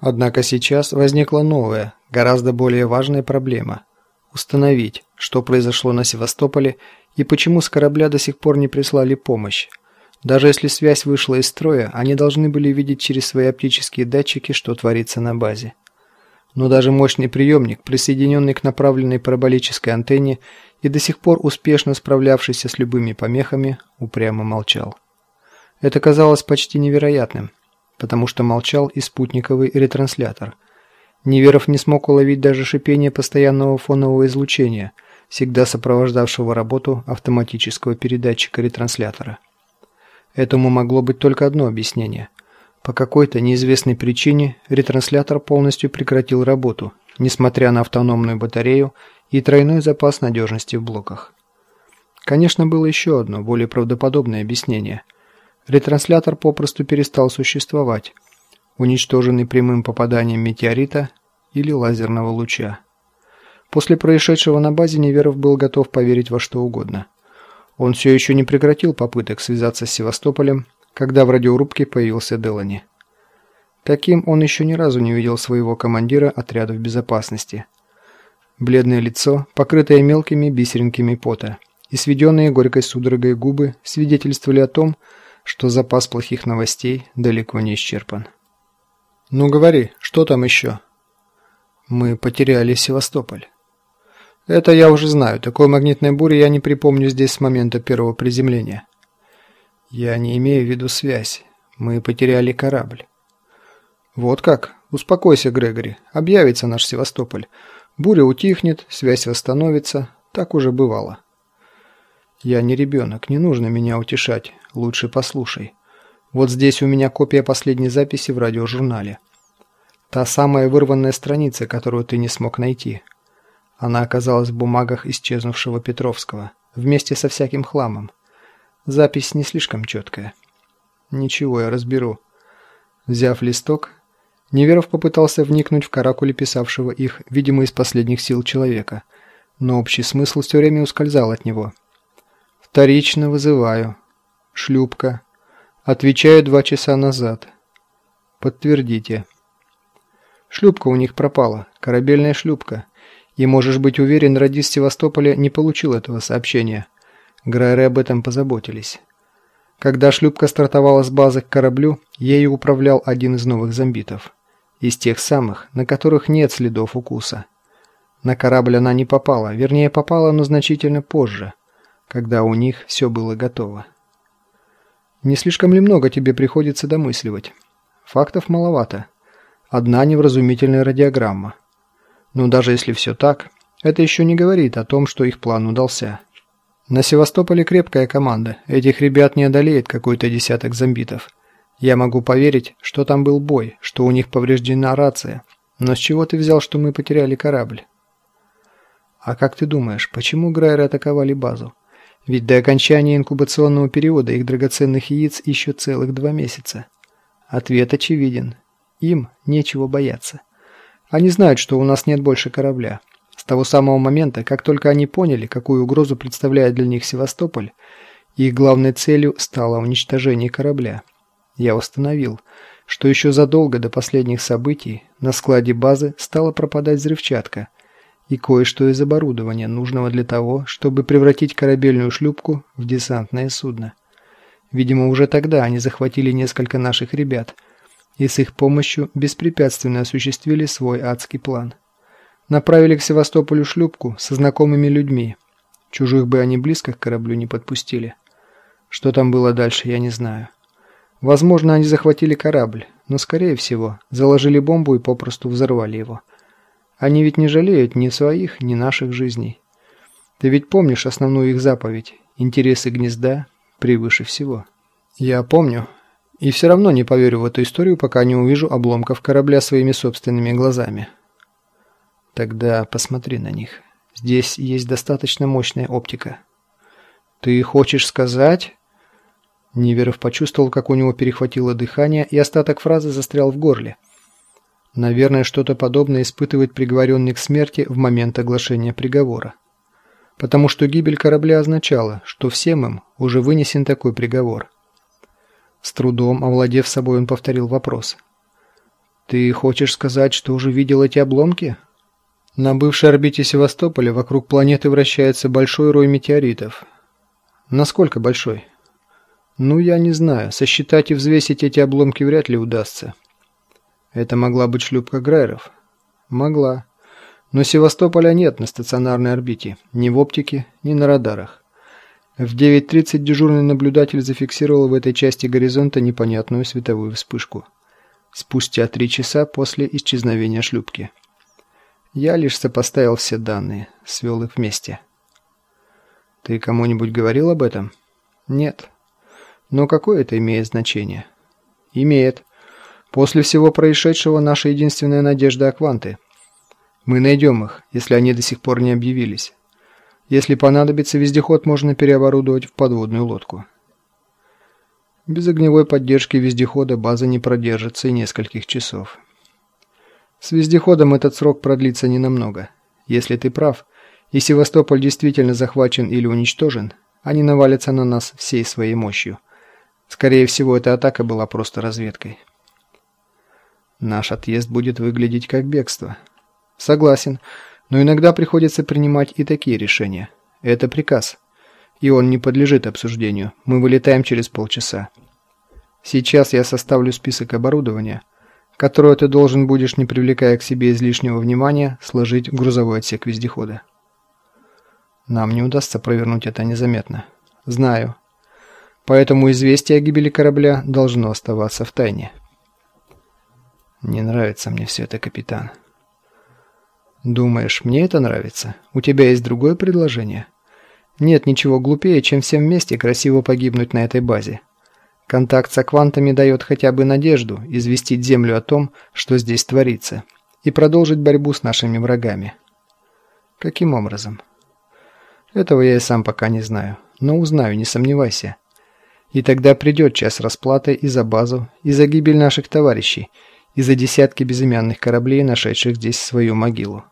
Однако сейчас возникла новая, гораздо более важная проблема – установить, что произошло на Севастополе и почему с корабля до сих пор не прислали помощь. Даже если связь вышла из строя, они должны были видеть через свои оптические датчики, что творится на базе. Но даже мощный приемник, присоединенный к направленной параболической антенне и до сих пор успешно справлявшийся с любыми помехами, упрямо молчал. Это казалось почти невероятным, потому что молчал и спутниковый ретранслятор. Неверов не смог уловить даже шипение постоянного фонового излучения, всегда сопровождавшего работу автоматического передатчика ретранслятора. Этому могло быть только одно объяснение. По какой-то неизвестной причине ретранслятор полностью прекратил работу, несмотря на автономную батарею и тройной запас надежности в блоках. Конечно, было еще одно, более правдоподобное объяснение. Ретранслятор попросту перестал существовать, уничтоженный прямым попаданием метеорита или лазерного луча. После происшедшего на базе Неверов был готов поверить во что угодно. Он все еще не прекратил попыток связаться с Севастополем, когда в радиорубке появился Делани. Таким он еще ни разу не видел своего командира отрядов безопасности. Бледное лицо, покрытое мелкими бисеринками пота, и сведенные горькой судорогой губы свидетельствовали о том, что запас плохих новостей далеко не исчерпан. «Ну говори, что там еще?» «Мы потеряли Севастополь». «Это я уже знаю. Такой магнитной бури я не припомню здесь с момента первого приземления». «Я не имею в виду связь. Мы потеряли корабль». «Вот как? Успокойся, Грегори. Объявится наш Севастополь. Буря утихнет, связь восстановится. Так уже бывало». «Я не ребенок, не нужно меня утешать. Лучше послушай. Вот здесь у меня копия последней записи в радиожурнале. Та самая вырванная страница, которую ты не смог найти. Она оказалась в бумагах исчезнувшего Петровского, вместе со всяким хламом. Запись не слишком четкая. Ничего, я разберу. Взяв листок, Неверов попытался вникнуть в каракули писавшего их, видимо, из последних сил человека, но общий смысл все время ускользал от него. «Вторично вызываю. Шлюпка. Отвечаю два часа назад. Подтвердите». Шлюпка у них пропала, корабельная шлюпка. И можешь быть уверен, радист Севастополя не получил этого сообщения. Грайры об этом позаботились. Когда шлюпка стартовала с базы к кораблю, ею управлял один из новых зомбитов. Из тех самых, на которых нет следов укуса. На корабль она не попала, вернее попала, но значительно позже, когда у них все было готово. Не слишком ли много тебе приходится домысливать? Фактов маловато. Одна невразумительная радиограмма. Но даже если все так, это еще не говорит о том, что их план удался. На Севастополе крепкая команда. Этих ребят не одолеет какой-то десяток зомбитов. Я могу поверить, что там был бой, что у них повреждена рация. Но с чего ты взял, что мы потеряли корабль? А как ты думаешь, почему Грайеры атаковали базу? Ведь до окончания инкубационного периода их драгоценных яиц еще целых два месяца. Ответ очевиден. Им нечего бояться. Они знают, что у нас нет больше корабля. С того самого момента, как только они поняли, какую угрозу представляет для них Севастополь, их главной целью стало уничтожение корабля. Я установил, что еще задолго до последних событий на складе базы стала пропадать взрывчатка и кое-что из оборудования, нужного для того, чтобы превратить корабельную шлюпку в десантное судно. Видимо, уже тогда они захватили несколько наших ребят и с их помощью беспрепятственно осуществили свой адский план. Направили к Севастополю шлюпку со знакомыми людьми. Чужих бы они близко к кораблю не подпустили. Что там было дальше, я не знаю. Возможно, они захватили корабль, но, скорее всего, заложили бомбу и попросту взорвали его. Они ведь не жалеют ни своих, ни наших жизней. Ты ведь помнишь основную их заповедь «Интересы гнезда превыше всего». Я помню. И все равно не поверю в эту историю, пока не увижу обломков корабля своими собственными глазами. Тогда посмотри на них. Здесь есть достаточно мощная оптика. Ты хочешь сказать? Неверов почувствовал, как у него перехватило дыхание, и остаток фразы застрял в горле. Наверное, что-то подобное испытывает приговоренный к смерти в момент оглашения приговора. Потому что гибель корабля означала, что всем им уже вынесен такой приговор. С трудом, овладев собой, он повторил вопрос. Ты хочешь сказать, что уже видел эти обломки? На бывшей орбите Севастополя вокруг планеты вращается большой рой метеоритов. Насколько большой? Ну, я не знаю. Сосчитать и взвесить эти обломки вряд ли удастся. Это могла быть шлюпка Грайеров. Могла. Но Севастополя нет на стационарной орбите. Ни в оптике, ни на радарах. В 9.30 дежурный наблюдатель зафиксировал в этой части горизонта непонятную световую вспышку. Спустя три часа после исчезновения шлюпки. Я лишь сопоставил все данные, свел их вместе. Ты кому-нибудь говорил об этом? Нет. Но какое это имеет значение? Имеет. После всего происшедшего наша единственная надежда Акванты. Мы найдем их, если они до сих пор не объявились. Если понадобится, вездеход можно переоборудовать в подводную лодку. Без огневой поддержки вездехода база не продержится и нескольких часов. С вездеходом этот срок продлится ненамного. Если ты прав, и Севастополь действительно захвачен или уничтожен, они навалятся на нас всей своей мощью. Скорее всего, эта атака была просто разведкой. Наш отъезд будет выглядеть как бегство. Согласен, но иногда приходится принимать и такие решения. Это приказ. И он не подлежит обсуждению. Мы вылетаем через полчаса. Сейчас я составлю список оборудования – которую ты должен будешь, не привлекая к себе излишнего внимания, сложить в грузовой отсек вездехода. Нам не удастся провернуть это незаметно. Знаю. Поэтому известие о гибели корабля должно оставаться в тайне. Не нравится мне все это, капитан. Думаешь, мне это нравится? У тебя есть другое предложение? Нет ничего глупее, чем всем вместе красиво погибнуть на этой базе. Контакт с квантами дает хотя бы надежду известить Землю о том, что здесь творится, и продолжить борьбу с нашими врагами. Каким образом? Этого я и сам пока не знаю, но узнаю, не сомневайся. И тогда придет час расплаты и за базу, и за гибель наших товарищей, и за десятки безымянных кораблей, нашедших здесь свою могилу.